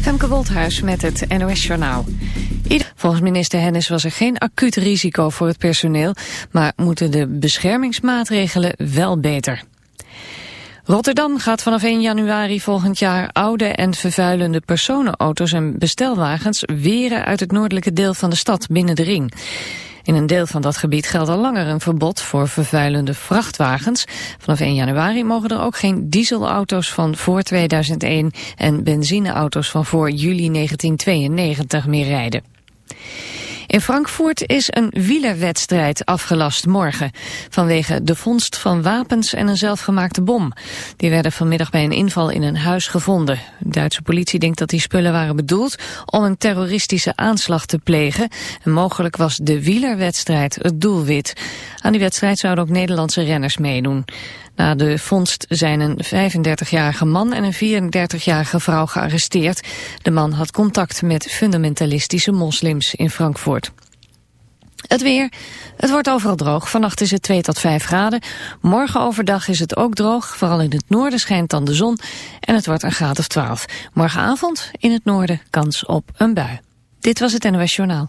Femke Wolthuis met het NOS Journaal. Volgens minister Hennis was er geen acuut risico voor het personeel... maar moeten de beschermingsmaatregelen wel beter. Rotterdam gaat vanaf 1 januari volgend jaar oude en vervuilende personenauto's en bestelwagens weren uit het noordelijke deel van de stad binnen de ring. In een deel van dat gebied geldt al langer een verbod voor vervuilende vrachtwagens. Vanaf 1 januari mogen er ook geen dieselauto's van voor 2001 en benzineauto's van voor juli 1992 meer rijden. In Frankfurt is een wielerwedstrijd afgelast morgen... vanwege de vondst van wapens en een zelfgemaakte bom. Die werden vanmiddag bij een inval in een huis gevonden. De Duitse politie denkt dat die spullen waren bedoeld... om een terroristische aanslag te plegen. En mogelijk was de wielerwedstrijd het doelwit. Aan die wedstrijd zouden ook Nederlandse renners meedoen. Na de vondst zijn een 35-jarige man en een 34-jarige vrouw gearresteerd. De man had contact met fundamentalistische moslims in Frankfurt. Het weer. Het wordt overal droog. Vannacht is het 2 tot 5 graden. Morgen overdag is het ook droog. Vooral in het noorden schijnt dan de zon. En het wordt een graad of 12. Morgenavond in het noorden kans op een bui. Dit was het NOS Journaal.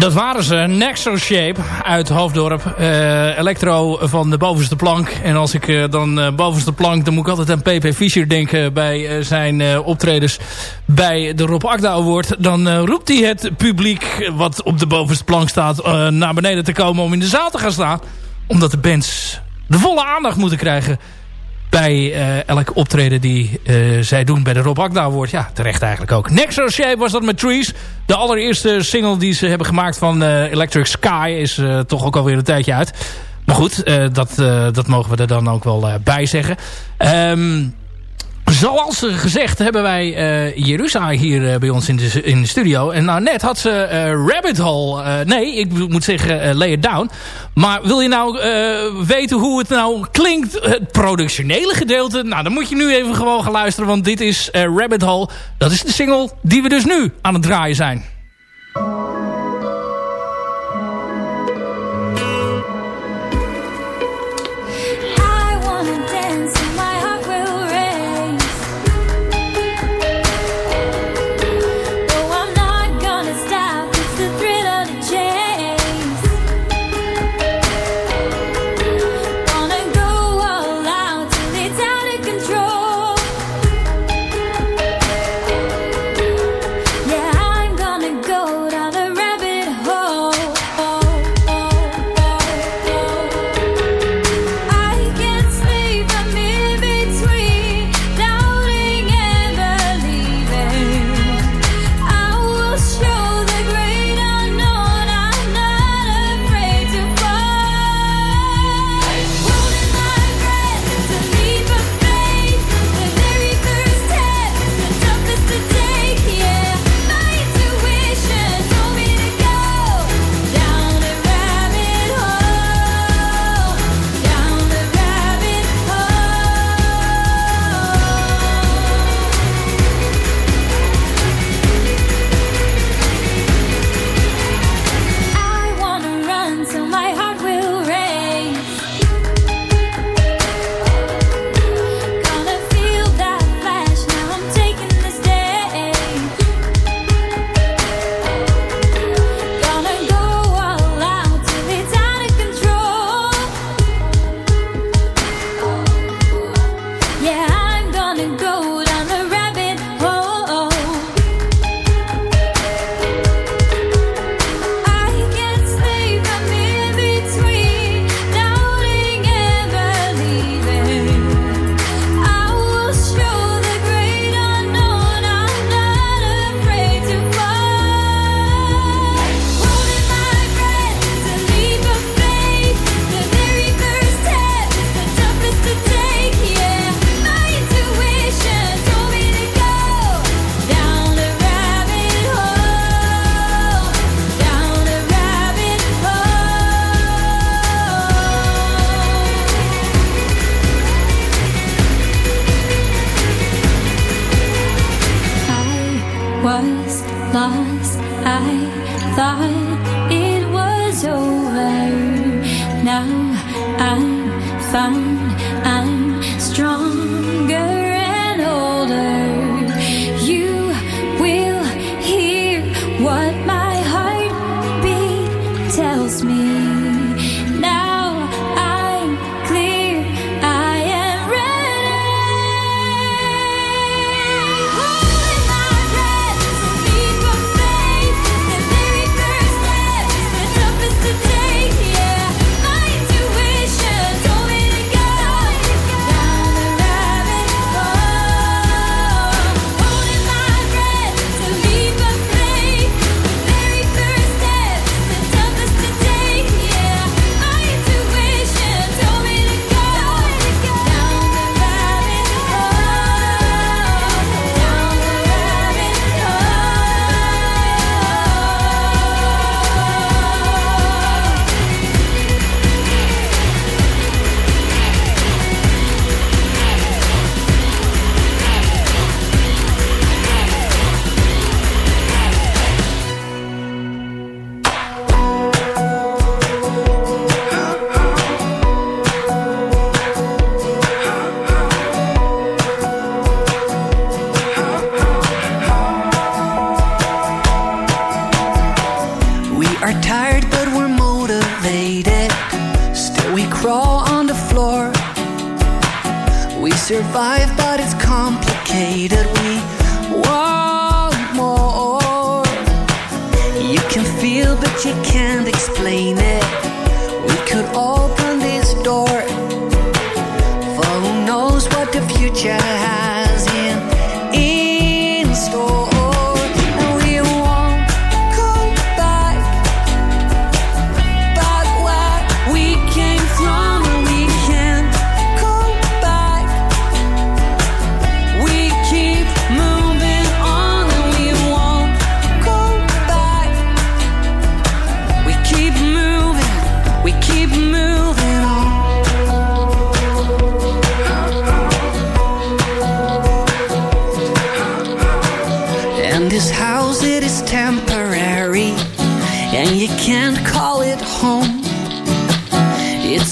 Dat waren ze. Nexo Shape uit Hoofddorp. Uh, electro van de bovenste plank. En als ik uh, dan uh, bovenste plank... dan moet ik altijd aan P.P. Fischer denken... bij zijn optredens bij de Rob Akda Award. Dan roept hij het publiek... wat op de bovenste plank staat... naar beneden te komen om in de zaal te gaan staan. Omdat de bands de volle aandacht moeten krijgen bij uh, elk optreden die uh, zij doen bij de Rob Agda. Ja, terecht eigenlijk ook. Nexo Shape was dat met Trees. De allereerste single die ze hebben gemaakt van uh, Electric Sky is toch ook alweer een tijdje uit. Maar goed, dat, dat mogen we er dan ook wel bij zeggen. Um, Zoals gezegd hebben wij uh, Jeruzalem hier uh, bij ons in de, in de studio. En nou net had ze uh, Rabbit Hole. nee, ik moet zeggen Lay It Down. Maar wil je nou weten hoe het nou klinkt, het productionele gedeelte? Nou, dan moet je nu even gewoon gaan luisteren. Want dit is Rabbit Hole. Dat is de single die we dus nu aan het draaien zijn.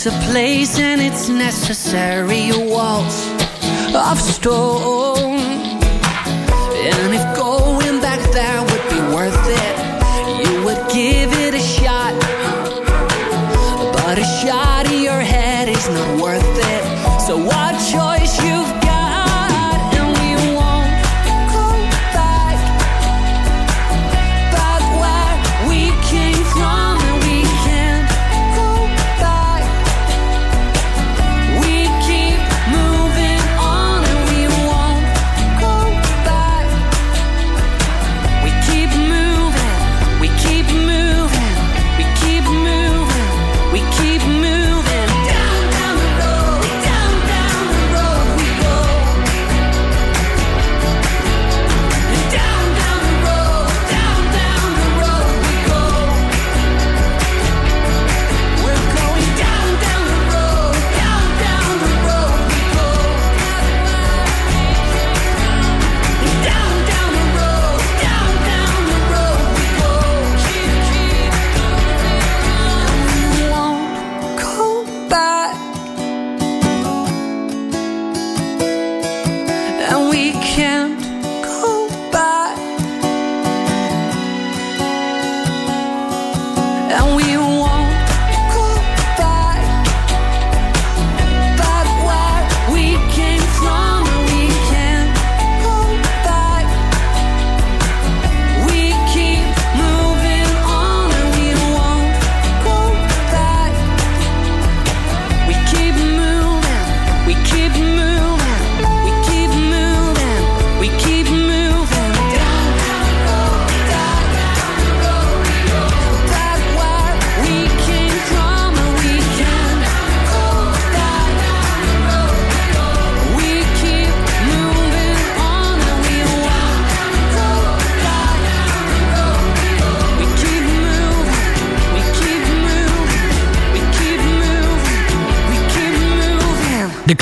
A place and it's necessary, walls of stone.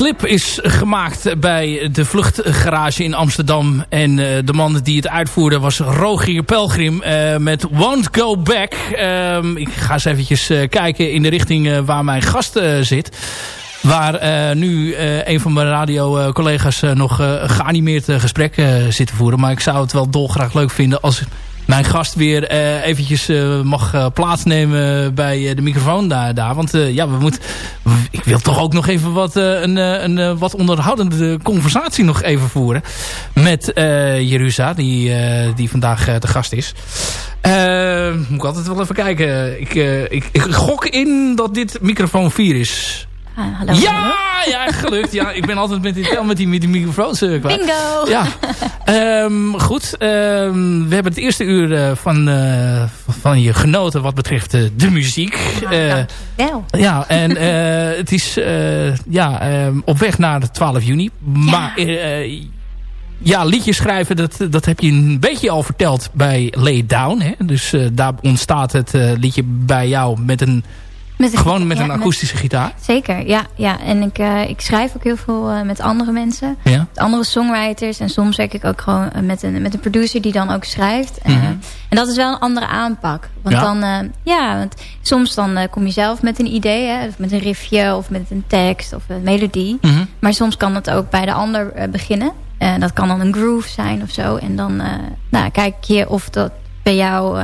Clip is gemaakt bij de Vluchtgarage in Amsterdam. En eh, de man die het uitvoerde was Rogier Pelgrim eh, met Won't Go Back. Ehm, ik ga eens eventjes eh, kijken in de richting waar mijn gast zit. Waar nu een van mijn radio-collega's nog geanimeerd gesprek zit te voeren. Maar ik zou het wel dolgraag leuk vinden als mijn gast weer eh, eventjes eh, mag eh, plaatsnemen bij de microfoon daar. daar. Want ja, we moeten, ik wil toch ook nog even wat, een, een wat onderhoudende conversatie nog even voeren. Met Jerusa, die, die vandaag de gast is. Moet ik altijd wel even kijken. Ik, ik, ik gok in dat dit microfoon 4 is. Ah, hallo. Ja, ja, gelukt. Ja, ik ben altijd met die, met die, met die microfoons uh. Bingo! Ja, Ehm, goed. Ehm, we hebben het eerste uur eh, van, eh, van je genoten wat betreft eh, de muziek. Eh, Wel. ja, en het is ja, ehm, op weg naar de 12 juni. Maar eh, eh, ja, liedjes schrijven, dat, dat heb je een beetje al verteld bij Lay Down. Hè? Dus daar ontstaat het liedje bij jou met een, Met gewoon met ja, een akoestische gitaar. Zeker, ja. ja. En ik, eh, ik schrijf ook heel veel eh, met andere mensen. Ja. Met andere songwriters. En soms werk ik ook gewoon eh, met een, met een producer die dan ook schrijft. Mhm. en dat is wel een andere aanpak. Want Ja? dan, ja, want soms dan kom je zelf met een idee. Hè, of met een riffje of met een tekst of een melodie. Mhm. Maar soms kan het ook bij de ander beginnen. En dat kan dan een groove zijn of zo. En dan nou, kijk je of dat bij jou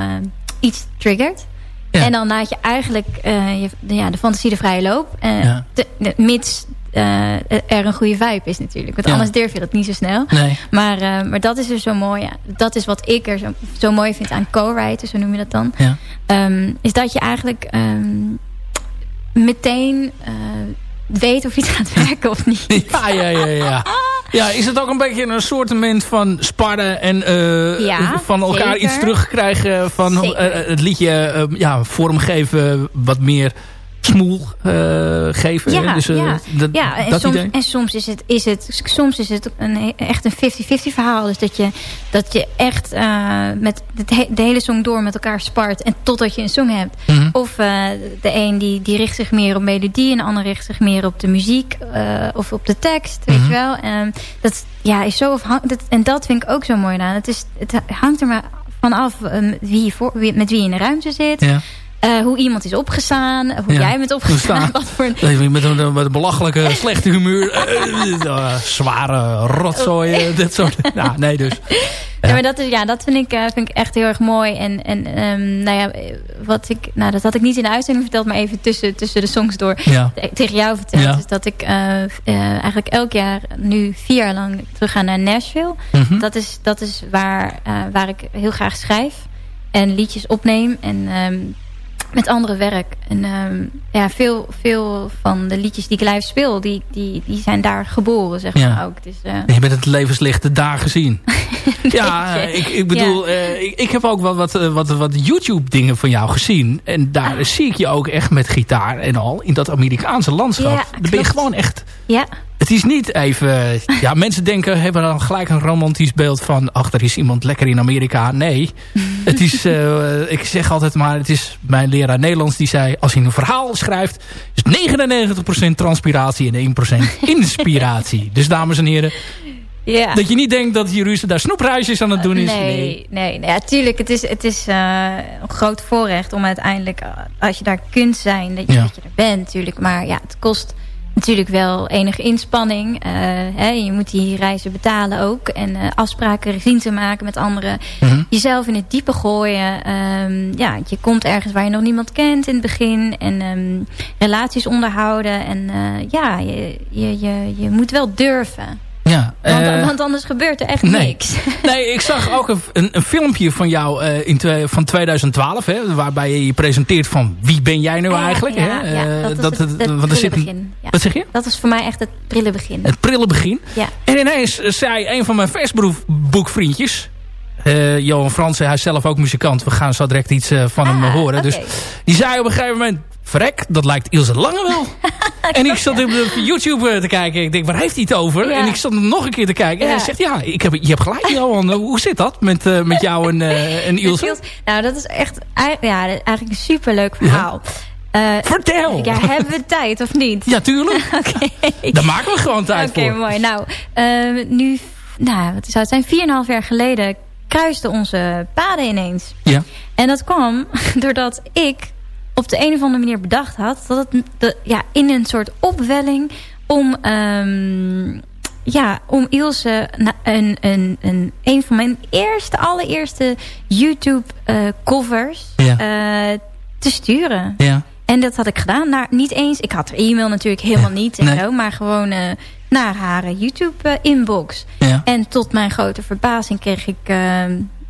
iets triggert. En dan laat je eigenlijk je, ja, de fantasie de vrije loop. Ja. De, mits er een goede vibe is natuurlijk. Want anders durf je dat niet zo snel. Nee. Maar, maar dat is er zo mooi. Ja. Dat is wat ik er zo, zo mooi vind aan co-writen, zo noem je dat dan. Ja. Um, is dat je eigenlijk um, meteen uh, weet of iets gaat werken of niet. Ja, ja, ja, ja. Ja, is het ook een beetje een soortement van sparren en uh, ja, van elkaar iets terugkrijgen van uh, het liedje uh, ja, vormgeven wat meer smoel uh, geven. Ja, dus, uh, ja. ja en, dat soms, idee? en soms is het, is het, soms is het een, echt een 50-50 verhaal. Dus dat je, dat je echt uh, met de, de, hele song door met elkaar spart. En totdat je een song hebt. Mm -hmm. Of de een die, die richt zich meer op melodie. En de ander richt zich meer op de muziek. of op de tekst. Mhm. Weet je wel. En dat ja, is zo. Dat, en dat vind ik ook zo mooi aan. Het, is, het hangt er maar vanaf um, wie voor, wie, met wie je in de ruimte zit. Ja. Uh, hoe iemand is opgestaan. Hoe ja. jij bent opgestaan. Wat voor een... met, een, met een belachelijke slechte humeur. Uh, uh, zware rotzooi. Oh. dit soort. Ja, nee dus. Ja. ja. maar dat, is, ja, dat vind, ik, vind ik echt heel erg mooi. En, en um, nou ja, wat ik, nou, dat had ik niet in de uitzending verteld. Maar even tussen, tussen de songs door. Ja. Tegen jou verteld. Ja. Dus dat ik eigenlijk elk jaar nu vier jaar lang terug ga naar Nashville. Mm -hmm. Dat is, dat is waar, waar ik heel graag schrijf. En liedjes opneem. En... Um, met andere werk. En um, ja, veel, veel van de liedjes die ik live speel, die, die, die zijn daar geboren, zeg maar ja. ook. Dus, uh... Je bent het levenslicht daar gezien. ja, ik, ik bedoel, ja. uh, ik, ik heb ook wel wat, wat, wat YouTube dingen van jou gezien. En daar ah. zie ik je ook echt met gitaar en al in dat Amerikaanse landschap. Ja, daar ben je gewoon echt... Ja. Het is niet even... Ja, mensen denken, hebben dan gelijk een romantisch beeld van... ach, er is iemand lekker in Amerika. Nee, het is... Uh, ik zeg altijd maar, het is mijn leraar Nederlands die zei... als hij een verhaal schrijft, is 99% transpiratie en 1% inspiratie. dus dames en heren... Ja. Dat je niet denkt dat Jeruzalem daar snoepreisjes aan het doen is. Uh, nee, nee, nee, nee. Ja, tuurlijk. Het is, het is uh, een groot voorrecht om uiteindelijk, als je daar kunt zijn, dat je, ja. dat je er bent natuurlijk. Maar ja, het kost natuurlijk wel enige inspanning. Uh, hè, je moet die reizen betalen ook. En uh, afspraken zien te maken met anderen. Mm -hmm. Jezelf in het diepe gooien. Um, ja, je komt ergens waar je nog niemand kent in het begin. En um, relaties onderhouden. En uh, ja, je, je, je, je moet wel durven. Want, uh, want, anders gebeurt er echt nee. niks. Nee, ik zag ook een, een, filmpje van jou uh, in twee, van 2012. Hè, waarbij je je presenteert van wie ben jij nou ja, eigenlijk. Ja, hè? ja, uh, dat, is het, het want er zit begin. Wat zeg je? Dat is voor mij echt het prille begin. Het prille begin. Ja. En ineens zei een van mijn Facebookvriendjes... Uh, Johan Fransen, hij is zelf ook muzikant. We gaan zo direct iets uh, van ah, hem horen. Okay. Dus die zei op een gegeven moment... Verrek, dat lijkt Ilse Lange wel. en ik zat op YouTube te kijken. Ik denk, waar heeft hij het over? Ja. En ik zat nog een keer te kijken. En hij zegt, ja, ik heb, je hebt gelijk Johan. Hoe zit dat met, uh, met jou en, uh, en Ilse? Nou, dat is echt ja, eigenlijk een superleuk verhaal. Uh, Vertel! Ja, hebben we tijd of niet? Ja, tuurlijk. Oké. Okay. Daar maken we gewoon tijd okay, voor. Oké, mooi. Nou, uh, nu, nou, wat zou het zijn? 4,5 jaar geleden kruisten onze paden ineens. Ja. En dat kwam doordat ik op de een of andere manier bedacht had... dat het de, ja, in een soort opwelling om... Um, ja, om Ilse een, een, een, een van mijn eerste, allereerste YouTube uh, covers ja. uh, te sturen. Ja. En dat had ik gedaan. Nou, niet eens, ik had e-mail natuurlijk helemaal ja. niet en nee. zo, maar gewoon uh, naar haar YouTube inbox. Ja. En tot mijn grote verbazing kreeg ik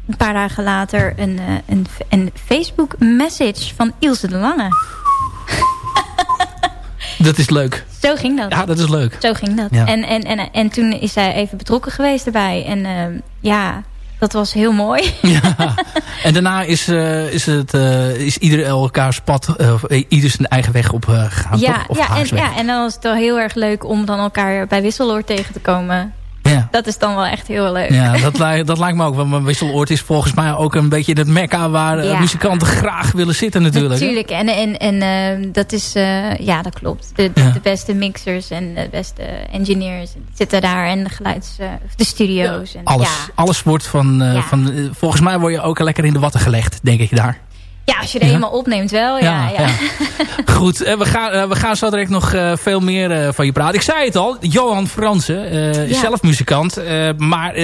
een paar dagen later een, een, een Facebook message van Ilse de Lange. Dat is leuk. Zo ging dat. Ja, dat is leuk. Zo ging dat. Ja. En, en, en, en toen is zij even betrokken geweest erbij. En uh, ja, dat was heel mooi. Ja. En daarna is, uh, is, het, uh, is ieder elkaars pad, ieder zijn eigen weg op gegaan. Ja, toch? Of ja, en, ja, en dan is het wel heel erg leuk om dan elkaar bij Wisseloord tegen te komen. Ja. Dat is dan wel echt heel leuk. Ja, dat, li dat lijkt me ook. Want mijn wisseloord is volgens mij ook een beetje het mekka waar ja. muzikanten graag willen zitten natuurlijk. Natuurlijk. En, en, en uh, dat is, uh, ja dat klopt. De, de, ja. de, beste mixers en de beste engineers zitten daar. En de geluids, uh, de studio's. En, alles, ja. alles wordt van, van volgens mij word je ook lekker in de watten gelegd, denk ik daar. Ja, als je er eenmaal opneemt wel, ja. ja, Goed, we gaan, we gaan zo direct nog veel meer van je praten. Ik zei het al, Johan Fransen, uh, zelf muzikant. maar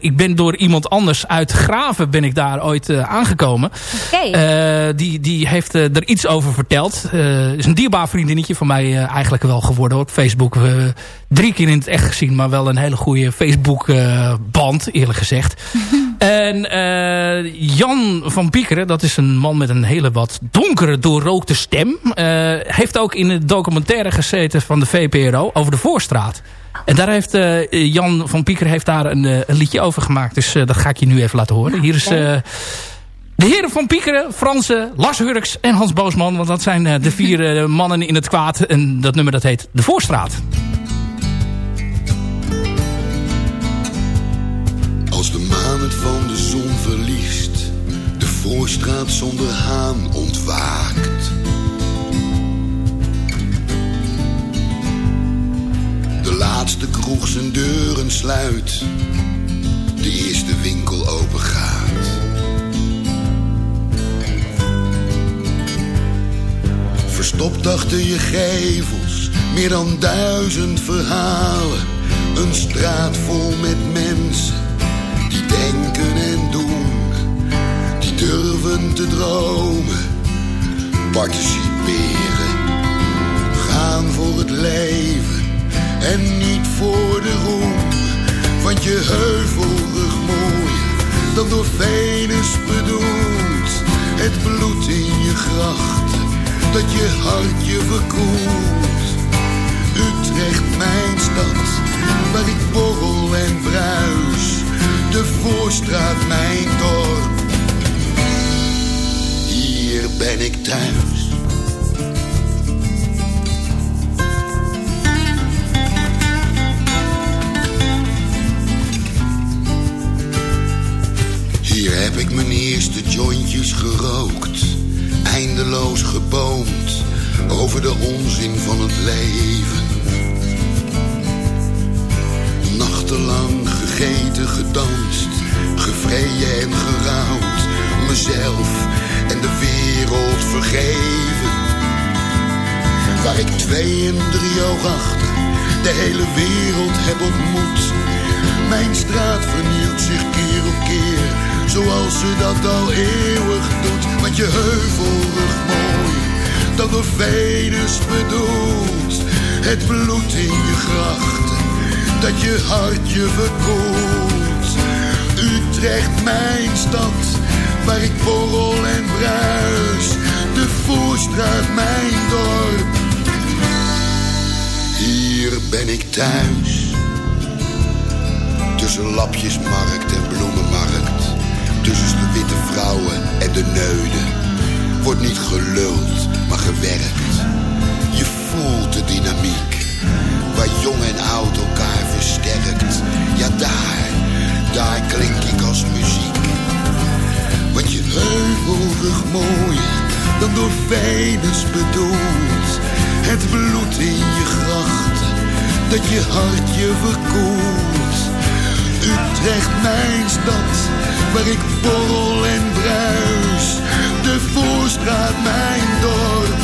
ik ben door iemand anders uit Graven ben ik daar ooit aangekomen. Okay. die, die heeft er iets over verteld. is een dierbaar vriendinnetje van mij eigenlijk wel geworden op Facebook. drie keer in het echt gezien, maar wel een hele goede Facebook band, eerlijk gezegd. en Jan van Piekeren, dat is een man met een hele wat donkere, doorrookte stem. Uh, heeft ook in het documentaire gezeten van de VPRO over de Voorstraat. En daar heeft uh, Jan van Pieker heeft daar een, een, liedje over gemaakt. Dus dat ga ik je nu even laten horen. Hier is de heren van Piekeren, Fransen, Lars Hurks en Hans Boosman. Want dat zijn de vier mannen in het kwaad. En dat nummer dat heet De Voorstraat. Voorstraat zonder haan ontwaakt. De laatste kroeg zijn deuren sluit, de eerste winkel opengaat. Verstopt achter je gevels, meer dan duizend verhalen. Een straat vol met mensen die denken durven te dromen, participeren, gaan voor het leven en niet voor de roem. Want je heuvelrug mooier dan door Venus bedoeld. Het bloed in je grachten, dat je hart je verkoelt. Utrecht, mijn stad, waar ik borrel en bruis. De voorstraat, mijn dorp hier ben ik thuis. Hier heb ik mijn eerste jointjes gerookt, eindeloos geboomd over de onzin van het leven. Nachtenlang gegeten, gedanst, gevreden en gerouwd, mezelf en de wereld vergeven. Waar ik twee en drie achter de hele wereld heb ontmoet. Mijn straat vernieuwt zich keer op keer, zoals ze dat al eeuwig doet. Want je heuvelrug mooi, dat door Venus bedoelt. Het bloed in je grachten, dat je hart je verkoelt. Utrecht, mijn stad waar ik borrel en bruis. De Voorstraat, mijn dorp. Hier ben ik thuis. Tussen lapjesmarkt en bloemenmarkt. Tussen de witte vrouwen en de neuden. Wordt niet geluld, maar gewerkt. Je voelt de dynamiek. Waar jong en oud elkaar versterkt. Ja, daar, daar klink ik als muziek heuvelrug mooier dan door Venus bedoeld. Het bloed in je grachten, dat je hart je verkoelt. Utrecht, mijn stad, waar ik borrel en bruis. De Voorstraat, mijn dorp,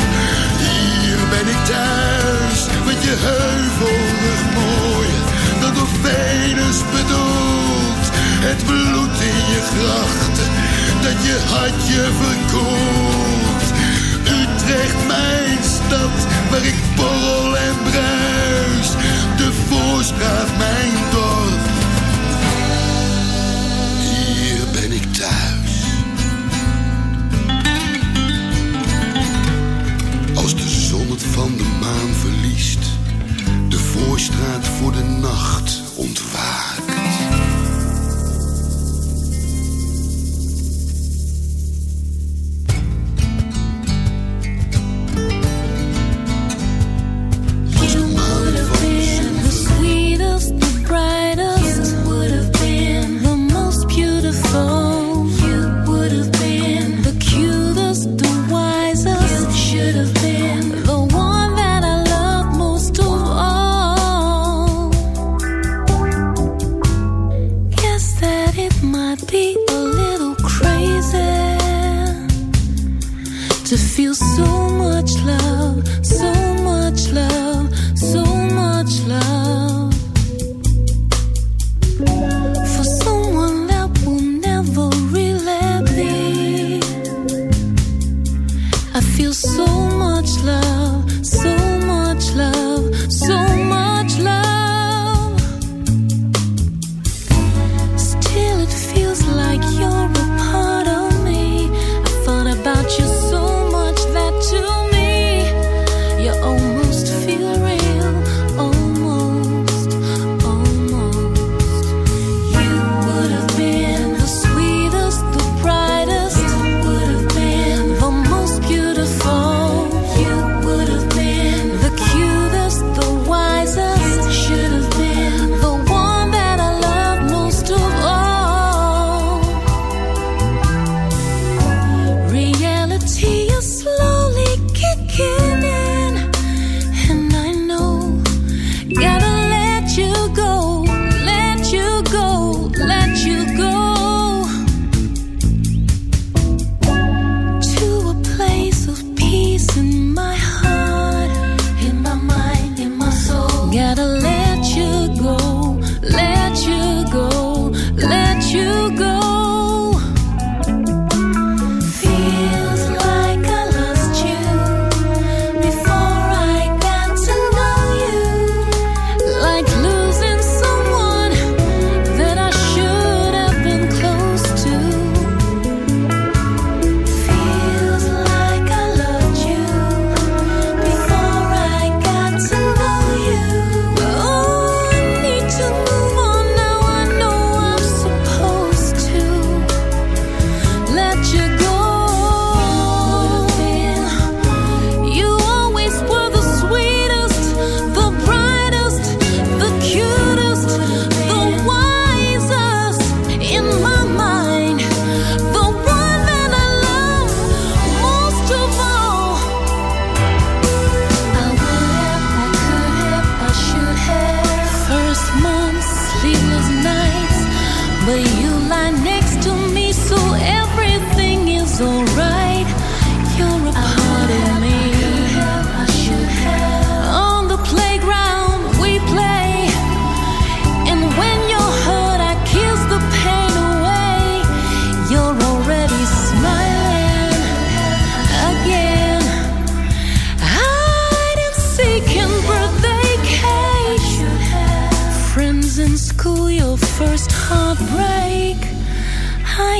hier ben ik thuis. Want je heuvelrug mooier dan door Venus bedoeld. Het bloed in je grachten dat je had je verkoeld. Utrecht, mijn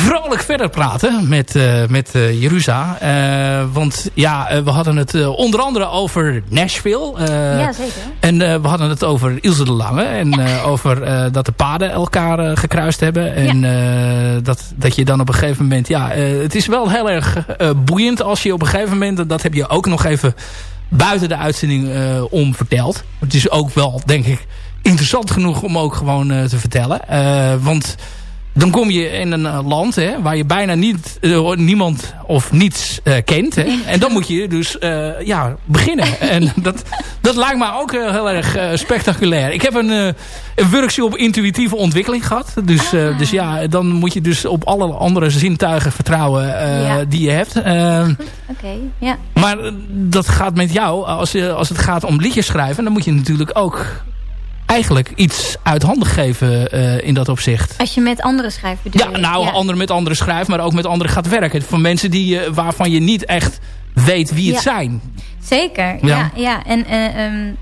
vrolijk verder praten met, met Jerusa. want ja, we hadden het onder andere over Nashville. ja, zeker. En we hadden het over Ilse de Lange. En ja. over dat de paden elkaar gekruist hebben. En ja. dat, dat je dan op een gegeven moment... Ja, het is wel heel erg boeiend als je op een gegeven moment... Dat heb je ook nog even buiten de uitzending uh, om verteld. Het is ook wel, denk ik, interessant genoeg om ook gewoon uh, te vertellen. Uh, want dan kom je in een uh, land hè, waar je bijna niet, niemand of niets kent. Hè? En dan moet je dus ja, beginnen. en dat, dat lijkt me ook heel erg spectaculair. Ik heb een, een workshop intuïtieve ontwikkeling gehad. Dus, ah. dus ja, dan moet je dus op alle andere zintuigen vertrouwen ja. die je hebt. Oké, okay, ja. Maar dat gaat met jou, als, als het gaat om liedjes schrijven... dan moet je natuurlijk ook eigenlijk iets uit handen geven uh, in dat opzicht. Als je met anderen schrijft bedoel Ja, nou, ja. anderen met anderen schrijft, maar ook met anderen gaat werken. Van mensen die, uh, waarvan je niet echt weet wie het ja. zijn. Zeker, ja. ja, En uh, um,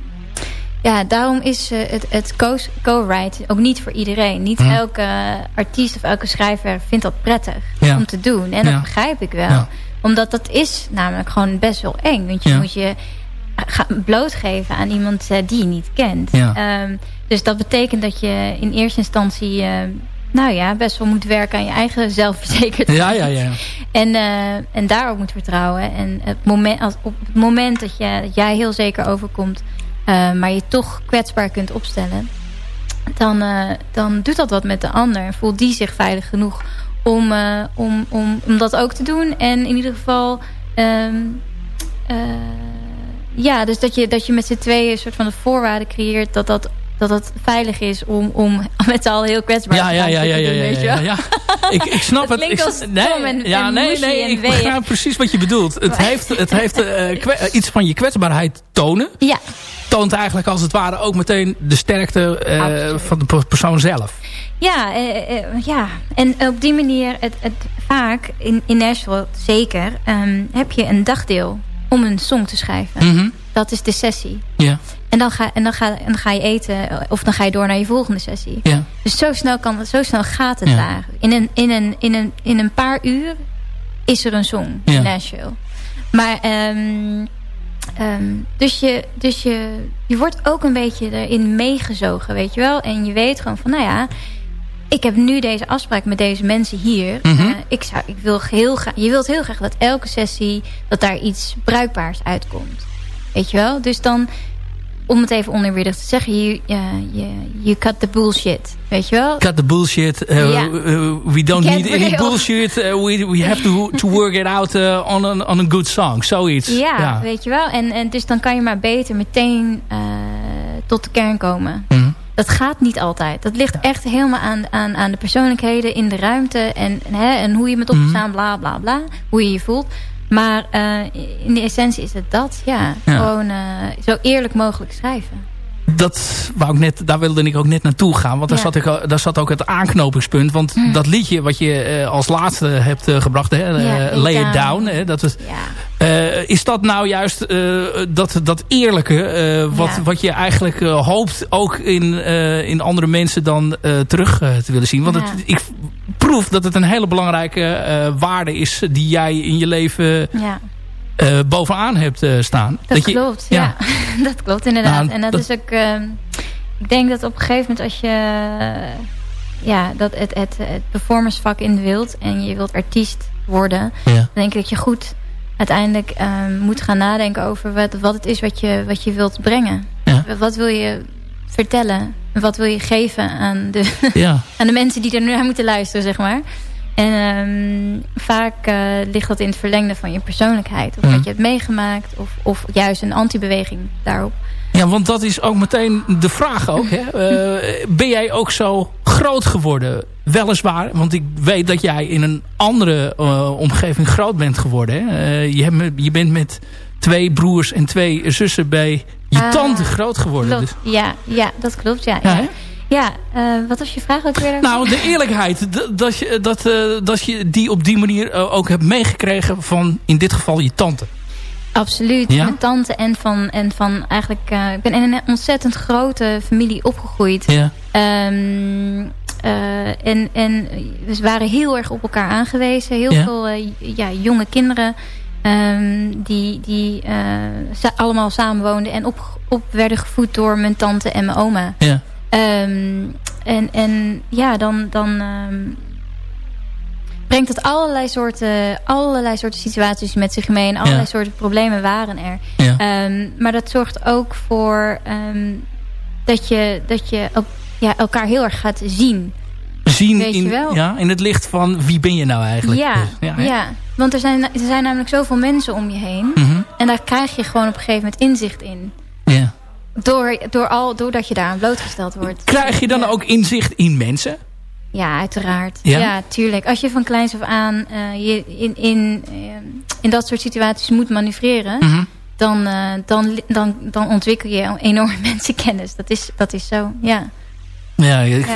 ja, daarom is het, het co-write ook niet voor iedereen. Niet hm. elke artiest of elke schrijver vindt dat prettig om te doen. En dat begrijp ik wel. Omdat dat is namelijk gewoon best wel eng. Want je moet je blootgeven aan iemand uh, die je niet kent. Ja. Um, dus dat betekent dat je in eerste instantie... Uh, nou ja, best wel moet werken aan je eigen zelfverzekerdheid. Ja, ja, ja. En, uh, en daarop moet vertrouwen. En het moment, als, op het moment dat, je, dat jij heel zeker overkomt... maar je toch kwetsbaar kunt opstellen... Dan, dan doet dat wat met de ander. Voelt die zich veilig genoeg om, om, om, om dat ook te doen. En in ieder geval... Ehm, ja, dus dat je, dat je met z'n tweeën een soort van de voorwaarden creëert... dat dat dat het veilig is om, om met z'n allen heel kwetsbaar ja, te zijn. Ja, ja, ja, ja, ja, ja, ja. ik, ik snap het. Als nee, en, ja, en nee, nee, ik begrijp precies wat je bedoelt. Het heeft, het heeft uh, iets van je kwetsbaarheid tonen. Ja. Toont eigenlijk als het ware ook meteen de sterkte uh, van de persoon zelf. Ja, uh, ja. en op die manier, het, het, vaak in, in Nashville zeker, um, heb je een dagdeel om een song te schrijven. Mm -hmm. Dat is de sessie. Ja. En dan, ga, en, dan ga, en dan ga je eten of dan ga je door naar je volgende sessie. Ja. Dus zo snel, kan, zo snel gaat het ja. daar. In een, in, een, in, een, in een paar uur is er een song ja. in Nashville. Maar um, um, dus, je, dus je, je wordt ook een beetje erin meegezogen, weet je wel. En je weet gewoon van, nou ja, ik heb nu deze afspraak met deze mensen hier. Mm -hmm. uh, ik zou, ik wil heel graag, je wilt heel graag dat elke sessie, dat daar iets bruikbaars uitkomt. Weet je wel? Dus dan, om het even oneerbiedig te zeggen, you, uh, you, you cut the bullshit. Weet je wel? Cut the bullshit. Uh, ja. we don't need any bullshit. we, we have to, to work it out on, a, on a good song. Zoiets. Ja, ja, weet je wel? En, en dus dan kan je maar beter meteen tot de kern komen. Mm -hmm. Dat gaat niet altijd. Dat ligt echt helemaal aan, aan, aan de persoonlijkheden in de ruimte. En, en, hè, en hoe je met opstaan, mm -hmm. bla bla bla. Hoe je je voelt. Maar uh, in de essentie is het dat. Ja, ja. gewoon uh, zo eerlijk mogelijk schrijven. Dat wou ik net, daar wilde ik ook net naartoe gaan. Want daar, Ja. zat, ik, daar zat ook het aanknopingspunt. Want Hm. dat liedje wat je uh, als laatste hebt uh, gebracht, hè, Ja, uh, Lay It Down. Hè, dat is, Ja. is dat nou juist dat, dat eerlijke, wat, wat je eigenlijk hoopt ook in, in andere mensen dan terug te willen zien? Want het, ik proef dat het een hele belangrijke waarde is die jij in je leven ja, uh, bovenaan hebt uh, staan. dat, je, klopt. Ja. dat klopt inderdaad. Nou, en dat, dat- is ook... ehm, ik denk dat op een gegeven moment als je... ja, dat het, het, het performancevak in wilt... en je wilt artiest worden... Ja. dan denk ik dat je goed uiteindelijk ehm, moet gaan nadenken over... wat, wat het is wat je, wat je wilt brengen. Ja. Wat wil je vertellen? Wat wil je geven aan de, ja. aan de mensen die er nu naar moeten luisteren, zeg maar. En ehm, vaak eh, ligt dat in het verlengde van je persoonlijkheid. Of Mhm. wat je hebt meegemaakt. Of, of juist een antibeweging daarop. Ja, want dat is ook meteen de vraag ook. Hè? Eh, ben jij ook zo groot geworden? Weliswaar, want ik weet dat jij in een andere uh, omgeving groot bent geworden. Hè? Je, hebt, je bent met twee broers en twee zussen bij je Ah, tante groot geworden. Klopt. Dus, Ja, ja, dat klopt. Ja, ja, ja. Ja eh, wat was je vraag ook weer? Nou, de eerlijkheid. Dat je, dat, uh, dat je die op die manier uh, ook hebt meegekregen van in dit geval je tante. Absoluut. Ja? Mijn tante en van, en van eigenlijk... eh, ik ben in een ontzettend grote familie opgegroeid. Ja. Ehm, eh, en, en we waren heel erg op elkaar aangewezen. Heel Ja. veel eh, ja, jonge kinderen ehm, die, die eh, allemaal samenwoonden en op, op werden gevoed door mijn tante en mijn oma. Ja. Ehm, en, en ja, dan, dan ehm, brengt het allerlei soorten, allerlei soorten situaties met zich mee. En allerlei Ja. soorten problemen waren er. Ja. Ehm, maar dat zorgt ook voor dat je, dat je op, ja, elkaar heel erg gaat zien. Zien Weet je in, wel. Ja, in het licht van wie ben je nou eigenlijk. Ja, Dus, ja, hè? want er zijn, er zijn namelijk zoveel mensen om je heen. Mhm. En daar krijg je gewoon op een gegeven moment inzicht in. ja. Door, door al, doordat je daaraan blootgesteld wordt. Krijg je dan ook inzicht in mensen? Ja, uiteraard. Ja? Ja, tuurlijk. Als je van kleins af aan eh, je in, in, eh, in dat soort situaties moet manoeuvreren... Mhm. dan, eh, dan, dan, dan ontwikkel je een enorme mensenkennis. Dat is, dat is zo, ja. Ja, ik,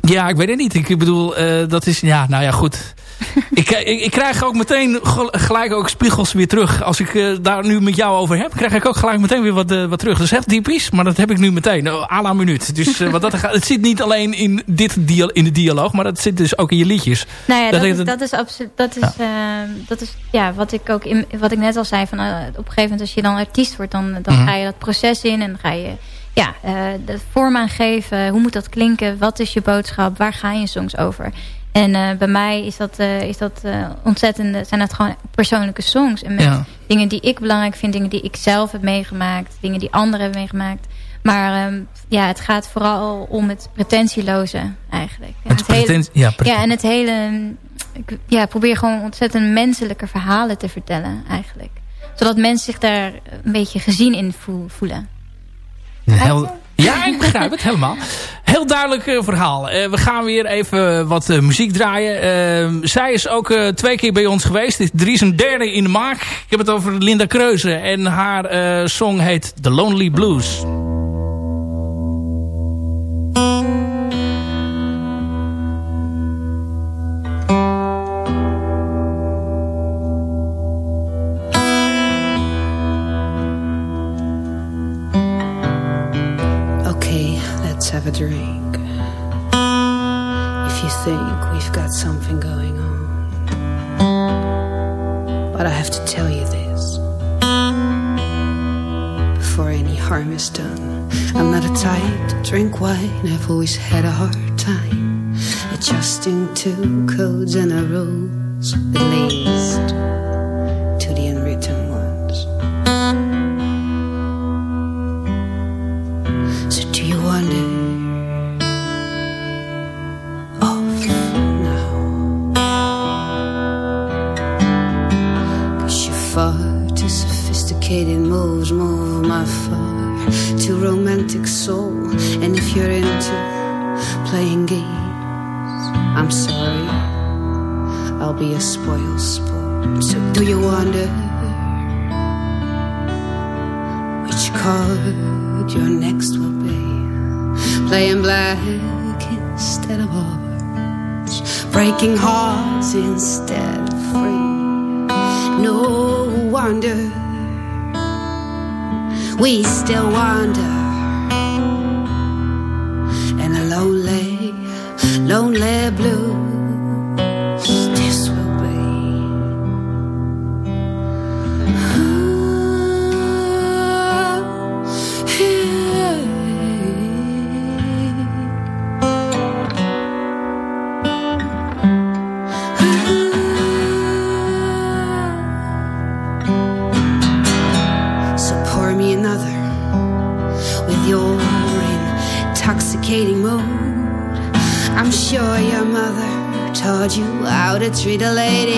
Ja. ik weet het niet. Ik bedoel, dat is... Ja, nou ja, goed. ik, ik, ik krijg ook meteen gel- gelijk ook spiegels weer terug. Als ik eh, daar nu met jou over heb, krijg ik ook gelijk meteen weer wat, eh, wat terug. Dat is echt typisch, maar dat heb ik nu meteen. Uh, à la minuut. Dus eh, wat dat gaat, het zit niet alleen in, dit dia in de dialoog, maar het zit dus ook in je liedjes. Nou ja, Dat dat, is, dat is absoluut. Dat is, Ja. eh, dat is ja, wat ik ook in, wat ik net al zei. Van, op een gegeven moment, als je dan artiest wordt, dan, dan Mhm. ga je dat proces in en dan ga je ja, de vorm aangeven. Hoe moet dat klinken? Wat is je boodschap? Waar gaan je songs over? En bij mij is dat, is dat ontzettend, zijn dat gewoon persoonlijke songs. En met dingen die ik belangrijk vind, dingen die ik zelf heb meegemaakt, dingen die anderen hebben meegemaakt. Maar um, ja, het gaat vooral om het pretentieloze eigenlijk. Het, het hele, ja, ja, en het hele... Ik ja, probeer gewoon ontzettend menselijke verhalen te vertellen eigenlijk. Zodat mensen zich daar een beetje gezien in voelen. Heel, ja, ik begrijp het helemaal. Heel duidelijk uh, verhaal. Uh, we gaan weer even wat uh, muziek draaien. Zij is ook twee keer bij ons geweest. Er is een derde in de maak. Ik heb het over Linda Kreuze. En haar song heet The Lonely Blues. Wine, I've always had a hard time adjusting to codes and rules, at least still wander in a lonely, lonely blue. Treat a lady,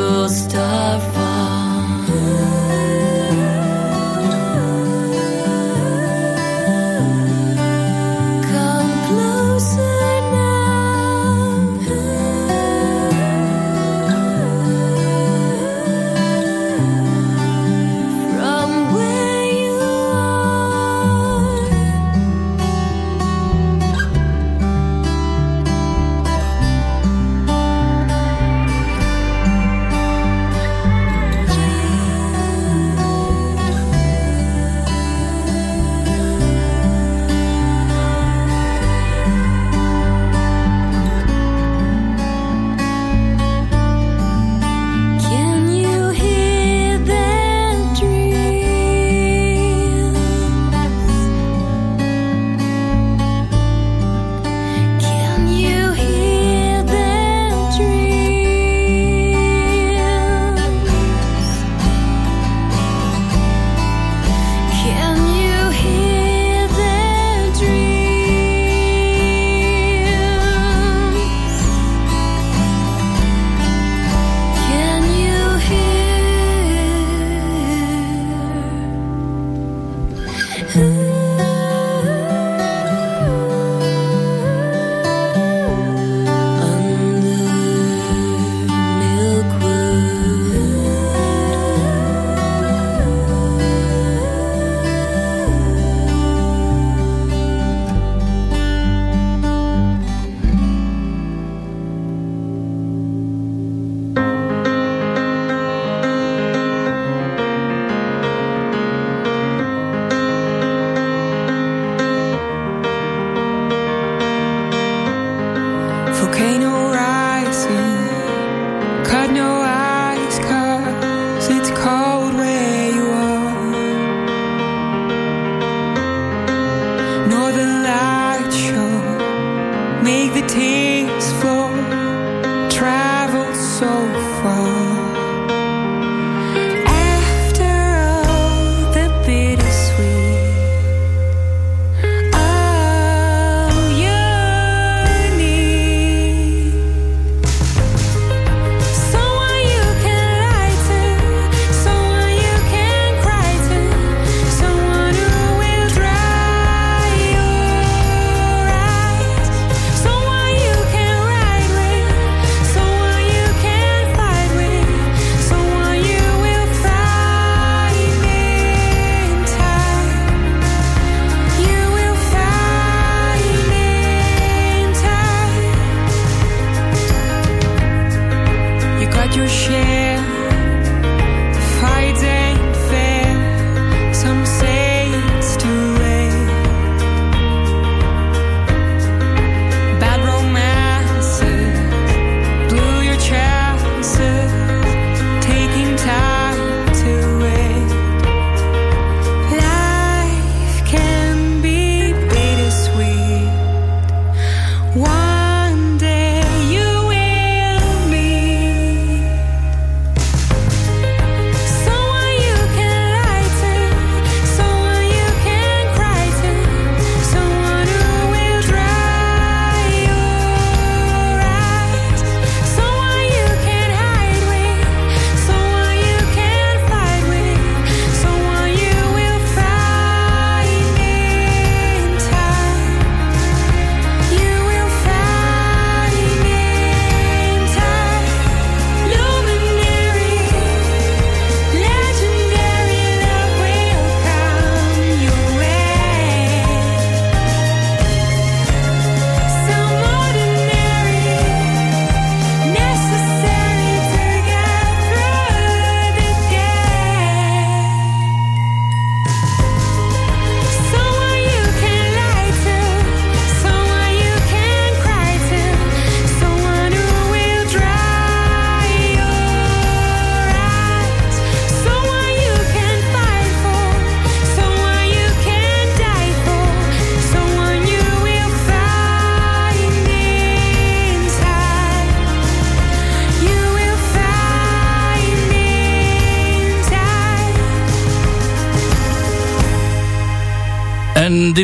will start falling.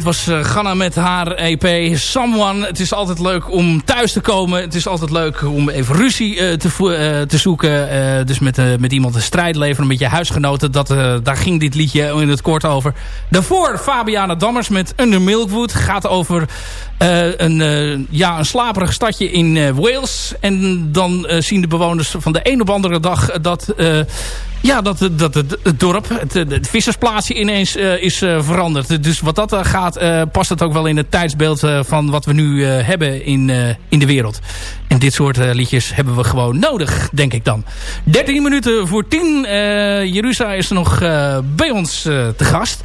Was uh, Ganna met haar EP Someone. Het is altijd leuk om thuis te komen. Het is altijd leuk om even ruzie uh, te, uh, te zoeken. dus met, met iemand een strijd leveren. Met je huisgenoten. Dat, daar ging dit liedje in het kort over. Daarvoor Fabiana Dammers met Under Milkwood. Gaat over een, ja, een slaperig stadje in Wales. En dan zien de bewoners van de een op andere dag dat ja, dat, dat het, dorp, het, het vissersplaatsje ineens uh, is veranderd. Dus wat dat gaat, past het ook wel in het tijdsbeeld van wat we nu hebben in, in de wereld. En dit soort liedjes hebben we gewoon nodig, denk ik dan. 13 minuten voor 10. Jeruzalem is nog bij ons te gast.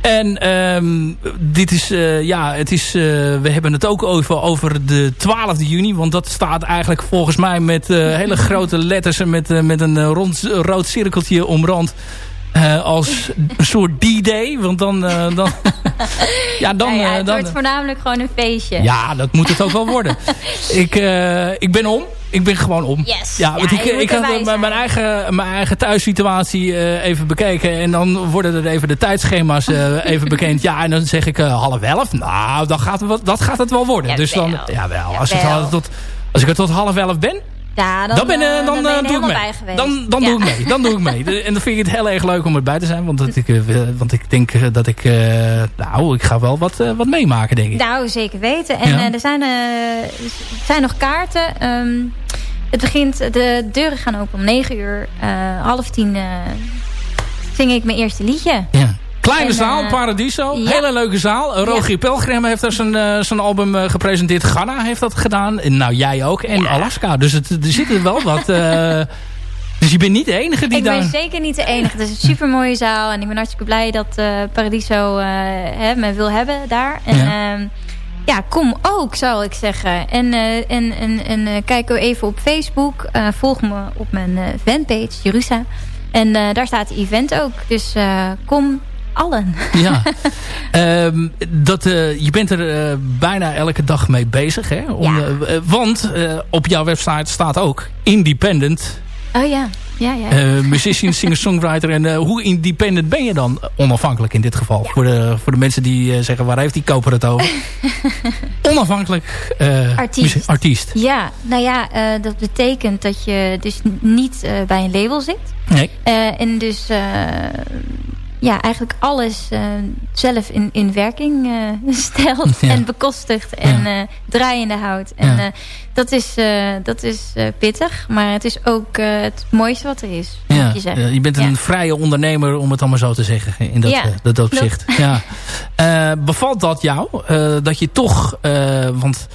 En um, dit is, uh, ja, het is, uh, we hebben het ook over, over de 12e juni. Want dat staat eigenlijk volgens mij met uh, hele grote letters en met, met een rond, rood cirkeltje omrand. Uh, als een soort D-Day. Want dan... Uh, dan ja, dan, ja, ja, het dan, wordt voornamelijk gewoon een feestje. Ja, dat moet het ook wel worden. ik, uh, ik ben om. Ik ben gewoon om. Yes. Ja, want ik, ik had mijn eigen, mijn eigen thuissituatie even bekeken. En dan worden er even de tijdschema's even bekend. Ja, en dan zeg ik half elf. Nou, dan gaat het, dat gaat het wel worden. Ja, dus dan, ja, wel. Als, het, tot, als ik er tot half elf ben, ja, dan, dan, ben, uh, dan, dan, doe ik mee. Dan, dan ja. doe ik mee. Dan doe ik mee. En dan vind ik het heel erg leuk om erbij te zijn. Want, dat ik, uh, want ik denk dat ik... Uh, nou, ik ga wel wat, wat meemaken, denk ik. Nou, zeker weten. En ja. er, zijn, er zijn nog kaarten. Um, het begint... De deuren gaan open om 9 uur. half tien zing ik mijn eerste liedje. Ja. Kleine en, zaal, uh, Paradiso. Ja. Hele leuke zaal. Rogier ja. Pelgrim heeft daar zijn, uh, zijn album uh, gepresenteerd. Ghana heeft dat gedaan. Nou, jij ook. En ja. Alaska. Dus het, er zitten wel wat... dus je bent niet de enige die daar... Ik ben zeker niet de enige. Het is een super mooie zaal. En ik ben hartstikke blij dat Paradiso hè, me wil hebben daar. En ja. Ehm, ja, kom ook, zou ik zeggen. En, en, en, en kijk even op Facebook. volg me op mijn fanpage, Jerusa. En daar staat het event ook. Dus kom, allen. Ja, um, dat, uh, je bent er uh, bijna elke dag mee bezig. Hè? Om, ja. uh, want op jouw website staat ook independent. Oh ja, ja, ja. musician, singer-songwriter. En hoe independent ben je dan onafhankelijk in dit geval? Ja. Voor, de, voor de mensen die zeggen, waar heeft die koper het over? onafhankelijk artiest. artiest. Ja, nou ja, dat betekent dat je dus niet bij een label zit. Nee. en dus ja, eigenlijk alles uh, zelf in, in werking uh, stelt ja. en bekostigt en ja. uh, draaiende houdt. En ja. dat is, dat is pittig, maar het is ook het mooiste wat er is. Ja. Je, zeggen. je bent een vrije ondernemer, om het allemaal zo te zeggen, in dat, dat, dat opzicht. Ja. bevalt dat jou, dat je toch, want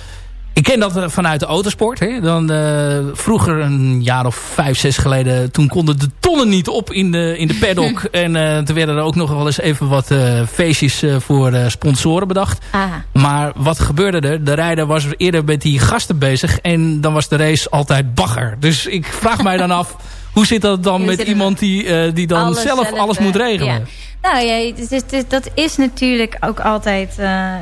ik ken dat vanuit de autosport. Hè. Dan, uh, vroeger, een jaar of vijf, zes geleden... toen konden de tonnen niet op in de, in de paddock. en uh, toen werden er ook nog wel eens even wat uh, feestjes voor sponsoren bedacht. Aha. Maar wat gebeurde er? De rijder was eerder met die gasten bezig... en dan was de race altijd bagger. Dus ik vraag mij dan af... Hoe zit dat dan met iemand die, die dan alles zelf, zelf alles moet regelen? Ja. Nou ja, dat is natuurlijk ook altijd uh,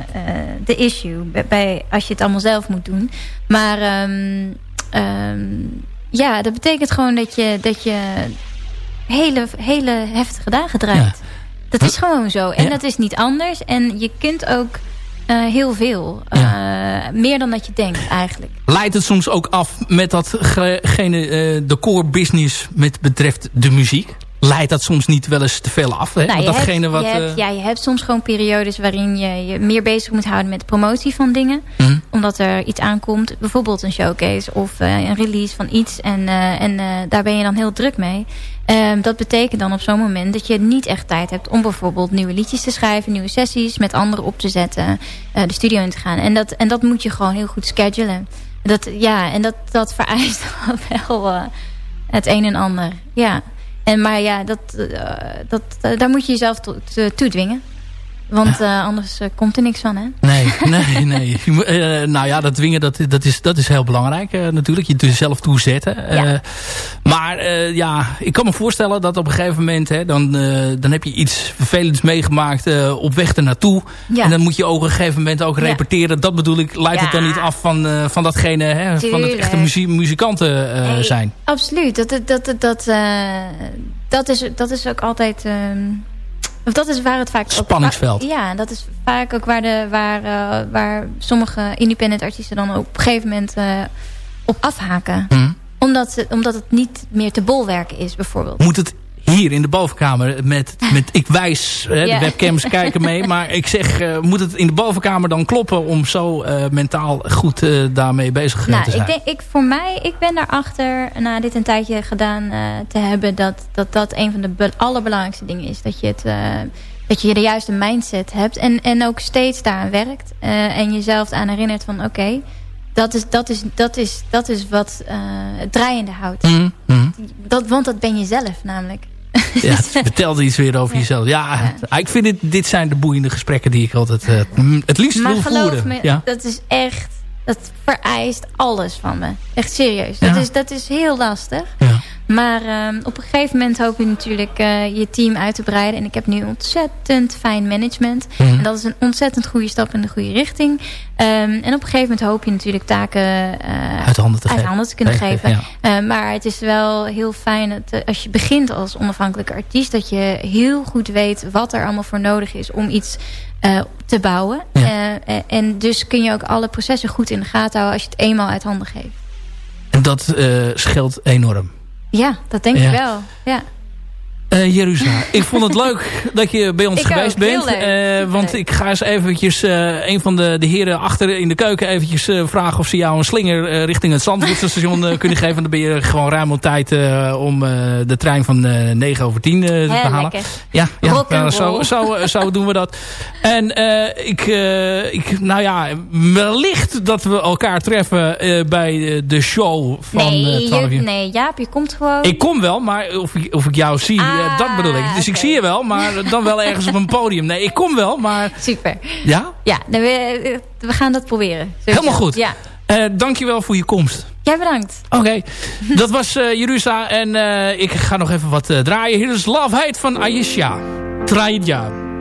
de issue. Bij, als je het allemaal zelf moet doen. Maar um, um, ja, dat betekent gewoon dat je, dat je hele, hele heftige dagen draait. Ja. Dat is gewoon zo. En ja. dat is niet anders. En je kunt ook heel veel. Ja. meer dan dat je denkt eigenlijk. Leidt het soms ook af met datgene, de core business met betreft de muziek? leidt dat soms niet wel eens te veel af. Hè? Nou, je, datgene hebt, wat, je, hebt, ja, je hebt soms gewoon periodes waarin je je meer bezig moet houden met de promotie van dingen. Mm. Omdat er iets aankomt. Bijvoorbeeld een showcase of uh, een release van iets. En, uh, en daar ben je dan heel druk mee. Um, dat betekent dan op zo'n moment dat je niet echt tijd hebt om bijvoorbeeld nieuwe liedjes te schrijven. Nieuwe sessies met anderen op te zetten. de studio in te gaan. En dat, en dat moet je gewoon heel goed schedulen. Dat, ja, en dat, dat vereist wel het een en ander. Ja. En, maar ja, dat, uh, dat, daar moet je jezelf toe dwingen. Want uh, anders uh, komt er niks van, hè? Nee, nee, nee. Uh, nou ja, dat dwingen, dat, dat, is, dat is heel belangrijk natuurlijk. Je jezelf toezetten. Ja. maar ja, ik kan me voorstellen dat op een gegeven moment... Hè, dan, dan heb je iets vervelends meegemaakt op weg ernaartoe. Ja. En dan moet je ook op een gegeven moment ook repeteren. Dat bedoel ik, leidt het dan niet af van, van datgene... Hè, van het echte muzie muzikanten hey, zijn? Absoluut. Dat, dat, dat, dat, dat, is, dat is ook altijd... Um Of dat is waar het vaak... Spanningsveld. Ook, ja, dat is vaak ook waar, de, waar, uh, waar sommige independent artiesten dan op een gegeven moment uh, op afhaken. Hmm. Omdat, ze, omdat het niet meer te bolwerken is, bijvoorbeeld. Moet het hier in de bovenkamer met, met ik wijs, hè, de webcams kijken mee. Maar ik zeg, uh, moet het in de bovenkamer dan kloppen om zo uh, mentaal goed uh, daarmee bezig nou, te zijn? Ik denk, ik, voor mij, ik ben daarachter na dit een tijdje gedaan te hebben dat, dat dat een van de be allerbelangrijkste dingen is. Dat je het dat je de juiste mindset hebt en, en ook steeds daaraan werkt. en jezelf aan herinnert van oké, okay, dat, is, dat, is, dat, is, dat is wat het draaiende houdt. Mm, mm. Dat, want dat ben je zelf namelijk. Ja, het vertelt iets weer over Ja. jezelf. Ja, Ja. ik vind dit, dit zijn de boeiende gesprekken die ik altijd uh, het liefst maar wil geloof voeren. me, ja. dat is echt... Dat vereist alles van me. Echt serieus. Dat, is, dat is heel lastig. Maar um, op een gegeven moment hoop je natuurlijk uh, je team uit te breiden. En ik heb nu ontzettend fijn management. Mhm. En dat is een ontzettend goede stap in de goede richting. Um, en op een gegeven moment hoop je natuurlijk taken uh, Uit handen te uit geven. handen te kunnen Geven, geven. ja. Uh, maar het is wel heel fijn dat, uh, als je begint als onafhankelijke artiest... dat je heel goed weet wat er allemaal voor nodig is om iets te bouwen. Ja. En dus kun je ook alle processen goed in de gaten houden... als je het eenmaal uit handen geeft. En dat scheelt enorm. Ja, dat denk Ja. ik wel. Ja. Uh, Jeruzalem, ik vond het leuk dat je bij ons Ik geweest ook, bent. Uh, want Leuk. ik ga eens eventjes uh, een van de, de heren achter in de keuken eventjes vragen of ze jou een slinger richting het Zandvoortse station uh, kunnen geven. Dan ben je gewoon ruim op tijd om de trein van uh, 9 over 10 uh, te halen. lekker. Ja, ja nou, zo, zo, zo doen we dat. En ik, ik, nou ja, wellicht dat we elkaar treffen bij de- show van Nee, uh, 12 je, uur. nee, Jaap, je komt gewoon. Ik kom wel, maar of ik, of ik jou zie, Ah, eh, dat bedoel ik. Dus ik zie je wel, maar dan wel ergens op een podium. Nee, ik kom wel, maar Super. ja, Ja, nou, we, we gaan dat proberen. Sowieso. helemaal goed. Ja. Eh, dankjewel voor je komst. Jij bedankt. Oké, dat was eh Jerusa en eh, ik ga nog even wat eh, draaien. Hier is Love Hate van Ayesha. Draai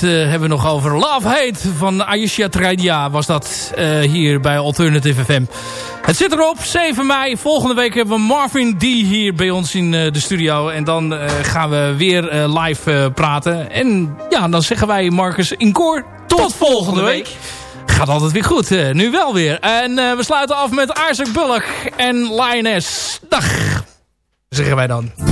halve minuut hebben we nog over Love Hate van Ayesha Traidia was dat hier bij Alternative FM. Het zit erop, 7 mei. Volgende week hebben we Marvin D hier bij ons in de studio. En dan gaan we weer live praten. En ja, dan zeggen wij Marcus in koor. Tot, volgende week. Gaat altijd weer goed. nu wel weer. En we sluiten af met Isaac Bullock en Lioness. Dag, zeggen wij dan.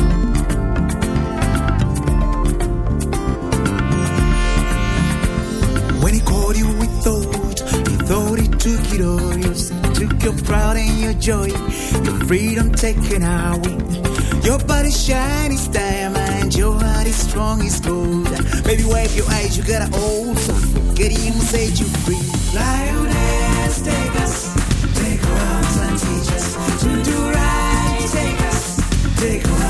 Took it all. You took your pride and your joy, your freedom taken away. Your body shiny as diamond, your heart is strong as gold. Baby, wipe your eyes, you got an old soul. Forget him set you free. Lioness, take us, take arms and teach us to do right. Take us, take arms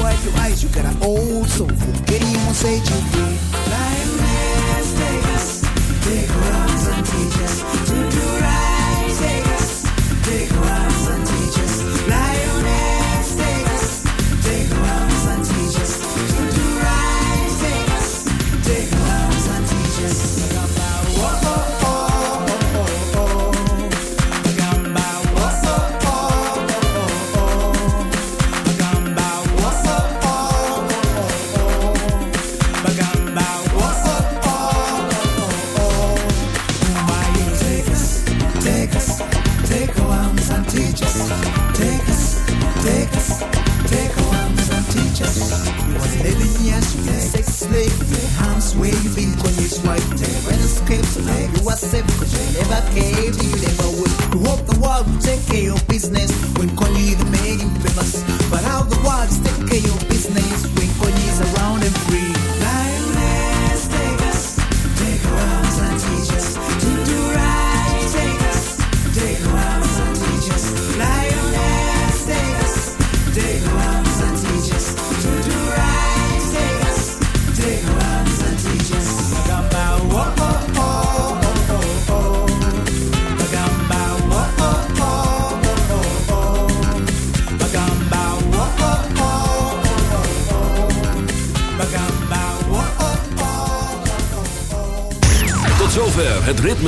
Wipe your eyes, you got an old soul. Forget him won't set you free. Take us, take our and teach to do right. Take us, take